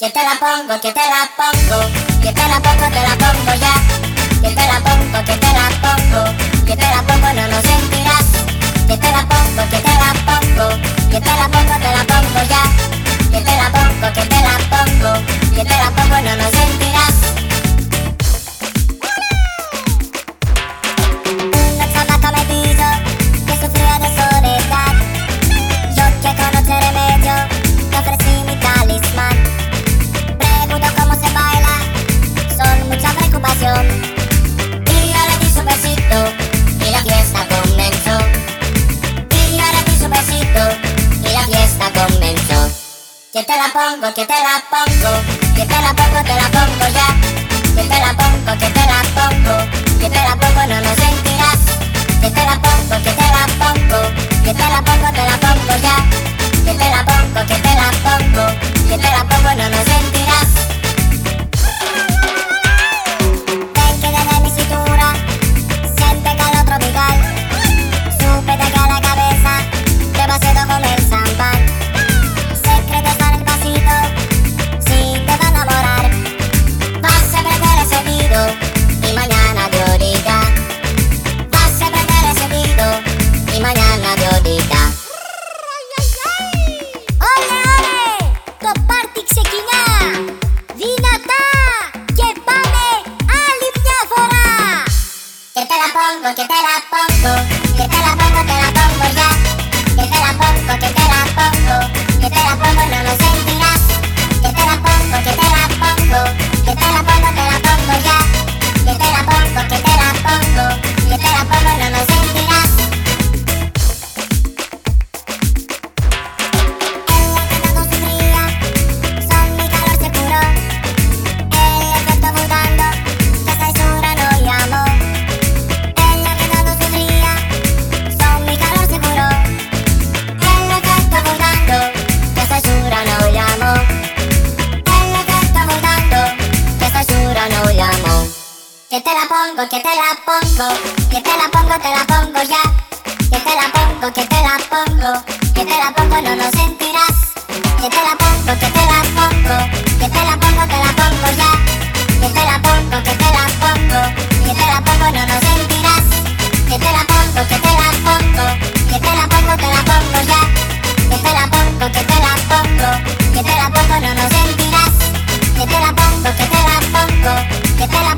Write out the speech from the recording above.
Que te la pongo, que te la pongo, que te la pongo, te la pongo ya. Que te la pongo, que te la pongo, que te la pongo, no nos sentirás. Que te la pongo, que te la pongo, que te la pongo, te la pongo ya. Te la pongo, que te la pongo, que te la pongo, te la pongo ya. Que te la pongo, que te la pongo, que te la pongo, no nos sentirás. Que te la pongo, que te la pongo, que te la pongo, te la pongo ya. Que te la pongo, que te la pongo, que te la pongo, no nos sentirás. να διότητα Όλε το πάρτι ξεκινά Δυνατά και πάμε άλλη μια φορά Και τέλα πόγκο, και τέλα πόγκο Και τέλα πόγκο, τέλα πόγκο, γεια Και τέλα πόγκο, και τέλα que te la pongo, que te la pongo, te la pongo ya. Que te la pongo, que te la pongo, que te la pongo, no nos sentirás. Que te la pongo, que te la pongo, que te la pongo, te la pongo ya. Que te la pongo, que te la pongo, que te la pongo, no nos sentirás. Que te la pongo, que te la pongo, que te la pongo, te la pongo ya. Que te la pongo, que te la pongo, que te la pongo, no nos sentirás. Que te la pongo, que te la pongo, que te la